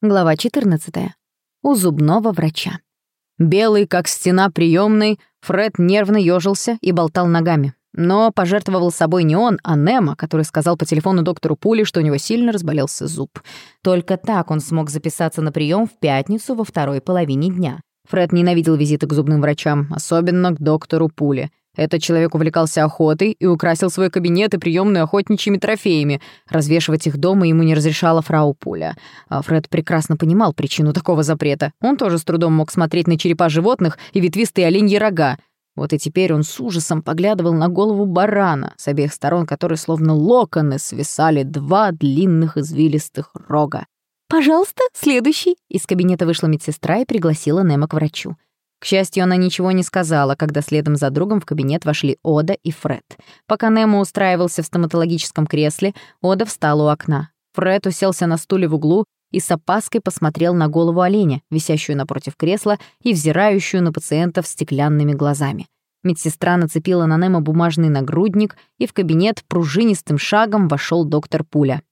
Глава 14. У зубного врача. Белый, как стена приемной, Фред нервно ёжился и болтал ногами. Но пожертвовал собой не он, а Немо, который сказал по телефону доктору Пули, что у него сильно разболелся зуб. Только так он смог записаться на прием в пятницу во второй половине дня. Фред ненавидел визиты к зубным врачам, особенно к доктору Пуле. Этот человек увлекался охотой и украсил свой кабинет и приемную охотничьими трофеями. Развешивать их дома ему не разрешала фрау Пуля. А Фред прекрасно понимал причину такого запрета. Он тоже с трудом мог смотреть на черепа животных и ветвистые оленьи рога. Вот и теперь он с ужасом поглядывал на голову барана, с обеих сторон которой словно локоны свисали два длинных извилистых рога. «Пожалуйста, следующий!» Из кабинета вышла медсестра и пригласила Немо к врачу. К счастью, она ничего не сказала, когда следом за другом в кабинет вошли Ода и Фред. Пока Немо устраивался в стоматологическом кресле, Ода встал у окна. Фред уселся на стуле в углу и с опаской посмотрел на голову оленя, висящую напротив кресла и взирающую на пациентов стеклянными глазами. Медсестра нацепила на Немо бумажный нагрудник, и в кабинет пружинистым шагом вошел доктор Пуля.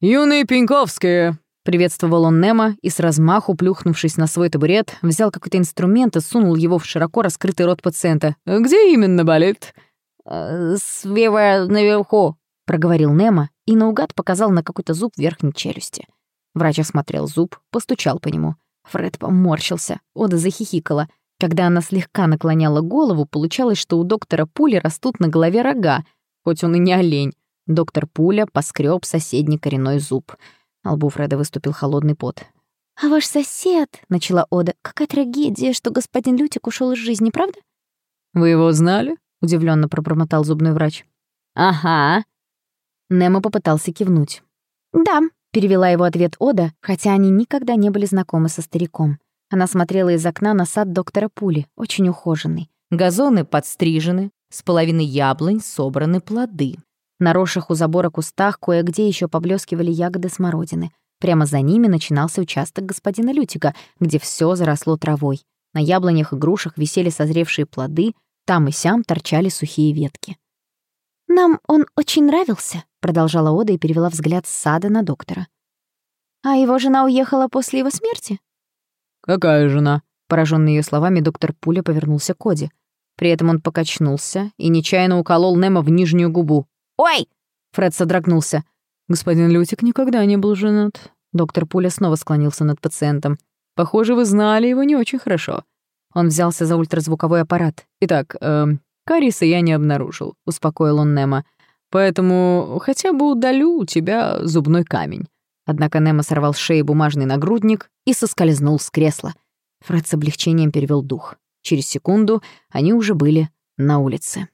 «Юные Пеньковские, Приветствовал он Немо и с размаху, плюхнувшись на свой табурет, взял какой-то инструмент и сунул его в широко раскрытый рот пациента. «Где именно болит?» «Э, «Слева наверху», — проговорил Немо и наугад показал на какой-то зуб верхней челюсти. Врач осмотрел зуб, постучал по нему. Фред поморщился, Ода захихикала. Когда она слегка наклоняла голову, получалось, что у доктора Пули растут на голове рога, хоть он и не олень. Доктор Пуля поскреб соседний коренной зуб — на лбу Фреда выступил холодный пот. «А ваш сосед», — начала Ода, — «какая трагедия, что господин Лютик ушел из жизни, правда?» «Вы его знали?» — удивленно пробормотал зубной врач. «Ага». Немо попытался кивнуть. «Да», — перевела его ответ Ода, хотя они никогда не были знакомы со стариком. Она смотрела из окна на сад доктора Пули, очень ухоженный. Газоны подстрижены, с половины яблонь собраны плоды. На росших у забора кустах кое-где еще поблескивали ягоды смородины. Прямо за ними начинался участок господина Лютика, где все заросло травой. На яблонях и грушах висели созревшие плоды, там и сям торчали сухие ветки. «Нам он очень нравился», — продолжала Ода и перевела взгляд с сада на доктора. «А его жена уехала после его смерти?» «Какая жена?» Пораженный ее словами, доктор Пуля повернулся к Оде. При этом он покачнулся и нечаянно уколол Немо в нижнюю губу. «Ой!» Фред содрогнулся. «Господин Лютик никогда не был женат». Доктор Пуля снова склонился над пациентом. «Похоже, вы знали его не очень хорошо». Он взялся за ультразвуковой аппарат. «Итак, э, кариеса я не обнаружил», — успокоил он Немо. «Поэтому хотя бы удалю у тебя зубной камень». Однако Немо сорвал с шеи бумажный нагрудник и соскользнул с кресла. Фред с облегчением перевел дух. Через секунду они уже были на улице.